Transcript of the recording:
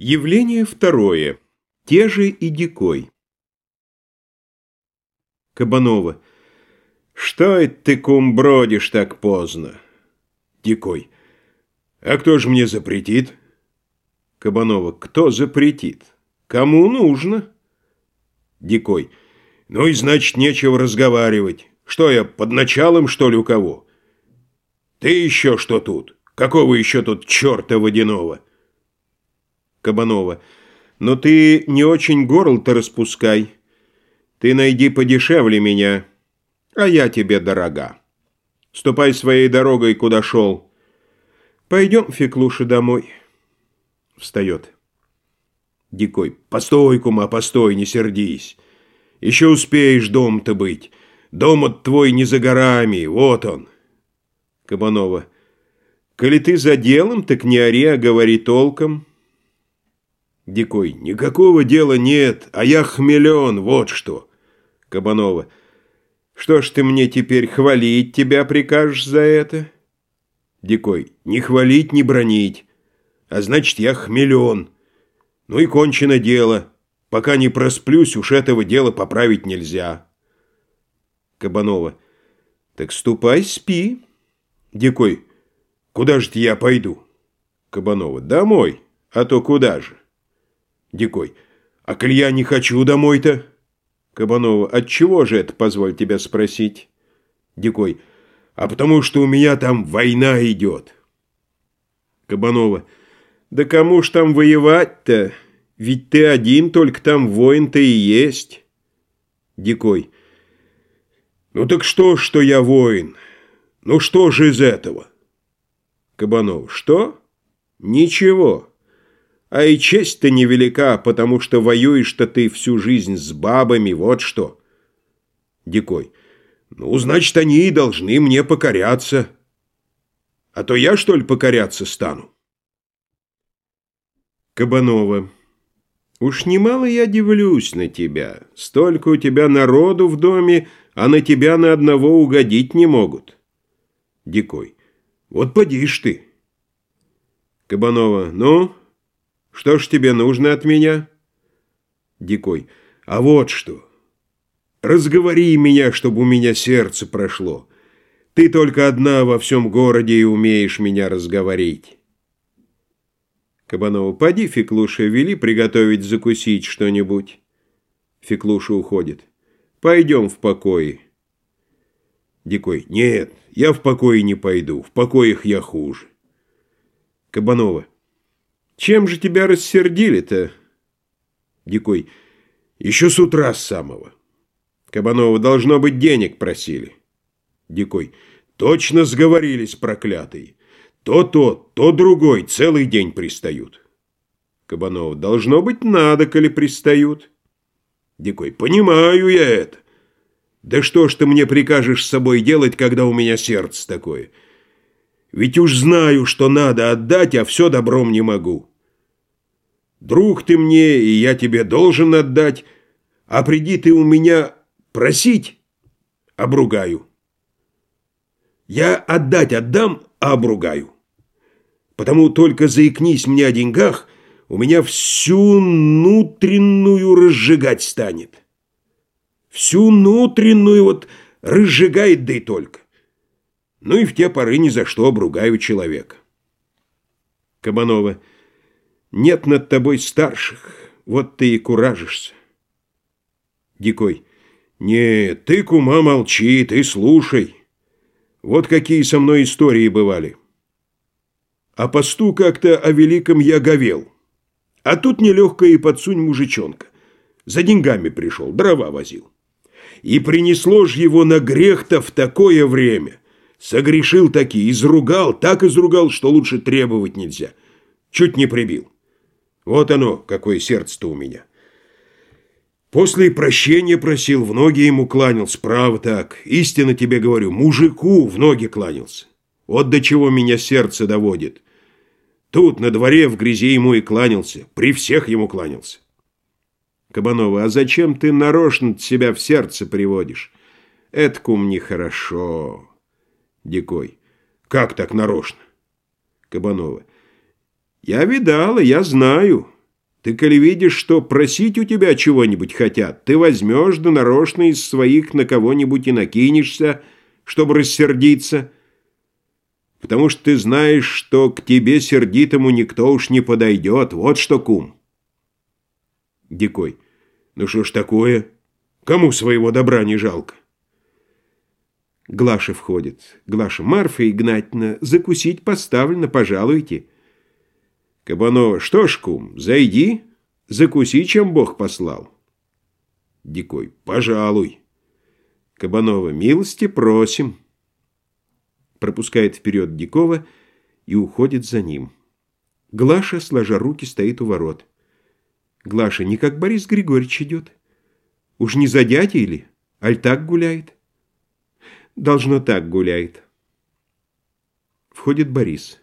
Явление второе. Те же и Дикой. Кабанова. Что это ты, кум, бродишь так поздно? Дикой. А кто же мне запретит? Кабанова. Кто запретит? Кому нужно? Дикой. Ну и значит, нечего разговаривать. Что я, под началом, что ли, у кого? Ты еще что тут? Какого еще тут черта водяного? Кабанова. «Но ты не очень горл-то распускай. Ты найди подешевле меня, а я тебе дорога. Ступай своей дорогой, куда шел. Пойдем, Феклуша, домой». Встает. Дикой. «Постой, кума, постой, не сердись. Еще успеешь дом-то быть. Дом от твой не за горами, вот он». Кабанова. «Коли ты за делом, так не ори, а говори толком». Дикой. Никакого дела нет, а я хмелен, вот что. Кабанова. Что ж ты мне теперь хвалить тебя прикажешь за это? Дикой. Не хвалить, не бронить. А значит, я хмелен. Ну и кончено дело. Пока не просплюсь, уж этого дела поправить нельзя. Кабанова. Так ступай, спи. Дикой. Куда же я пойду? Кабанова. Домой. А то куда же? Дикой. А коль я не хочу домой-то? Кабанова. От чего же это, позволь тебя спросить? Дикой. А потому что у меня там война идет. Кабанова. Да кому ж там воевать-то? Ведь ты один, только там воин-то и есть. Дикой. Ну так что, что я воин? Ну что же из этого? Кабанов. Что? Ничего. А и честь-то невелика, потому что воюешь-то ты всю жизнь с бабами, вот что. Дикой. Ну, значит, они и должны мне покоряться. А то я, что ли, покоряться стану? Кабанова. Уж немало я дивлюсь на тебя. Столько у тебя народу в доме, а на тебя на одного угодить не могут. Дикой. Вот поди ж ты. Кабанова. Ну, что ж тебе нужно от меня? Дикой. А вот что. Разговори меня, чтобы у меня сердце прошло. Ты только одна во всем городе и умеешь меня разговорить. Кабанова. Поди, Феклуша, вели приготовить закусить что-нибудь. Феклуша уходит. Пойдем в покое. Дикой. Нет, я в покое не пойду. В покоях я хуже. Кабанова. Чем же тебя рассердили-то? Дикой. Еще с утра с самого. Кабанова, должно быть, денег просили. Дикой. Точно сговорились, проклятые. То тот, то другой целый день пристают. Кабанова. Должно быть, надо, коли пристают. Дикой. Понимаю я это. Да что ж ты мне прикажешь с собой делать, когда у меня сердце такое? Ведь уж знаю, что надо отдать, а все добром не могу. Друг ты мне, и я тебе должен отдать, а приди ты у меня просить, обругаю. Я отдать отдам, а обругаю. Потому только заикнись мне о деньгах, у меня всю внутреннюю разжигать станет. Всю внутреннюю вот разжигает, да и только. Ну и в те поры ни за что обругаю человека. Кабанова. Нет над тобой старших, вот ты и куражишься. Дикой. Нет, ты, кума, молчи, ты слушай. Вот какие со мной истории бывали. А посту как-то о великом я говел. А тут нелегкая и подсунь мужичонка. За деньгами пришел, дрова возил. И принесло ж его на грех-то в такое время – Согрешил таки, изругал, так изругал, что лучше требовать нельзя. Чуть не прибил. Вот оно, какое сердце-то у меня. После прощения просил, в ноги ему кланялся, право так. Истинно тебе говорю, мужику в ноги кланялся. Вот до чего меня сердце доводит. Тут, на дворе, в грязи ему и кланялся. При всех ему кланялся. Кабанова, а зачем ты нарочно себя в сердце приводишь? Это, кум, нехорошо. Дикой. Как так нарочно? Кабанова. Я видала, я знаю. Ты, коли видишь, что просить у тебя чего-нибудь хотят, ты возьмешь да нарочно из своих на кого-нибудь и накинешься, чтобы рассердиться, потому что ты знаешь, что к тебе сердитому никто уж не подойдет. Вот что, кум. Дикой. Ну что ж такое? Кому своего добра не жалко? Глаша входит. Глаша, Марфа Игнатьевна, закусить поставлено, пожалуйте. Кабанова, что ж, кум, зайди, закуси, чем Бог послал. Дикой, пожалуй. Кабанова, милости просим. Пропускает вперед Дикова и уходит за ним. Глаша, сложа руки, стоит у ворот. Глаша, не как Борис Григорьевич идет. Уж не за дядя или? Аль так гуляет? Должно так гуляет. Входит Борис.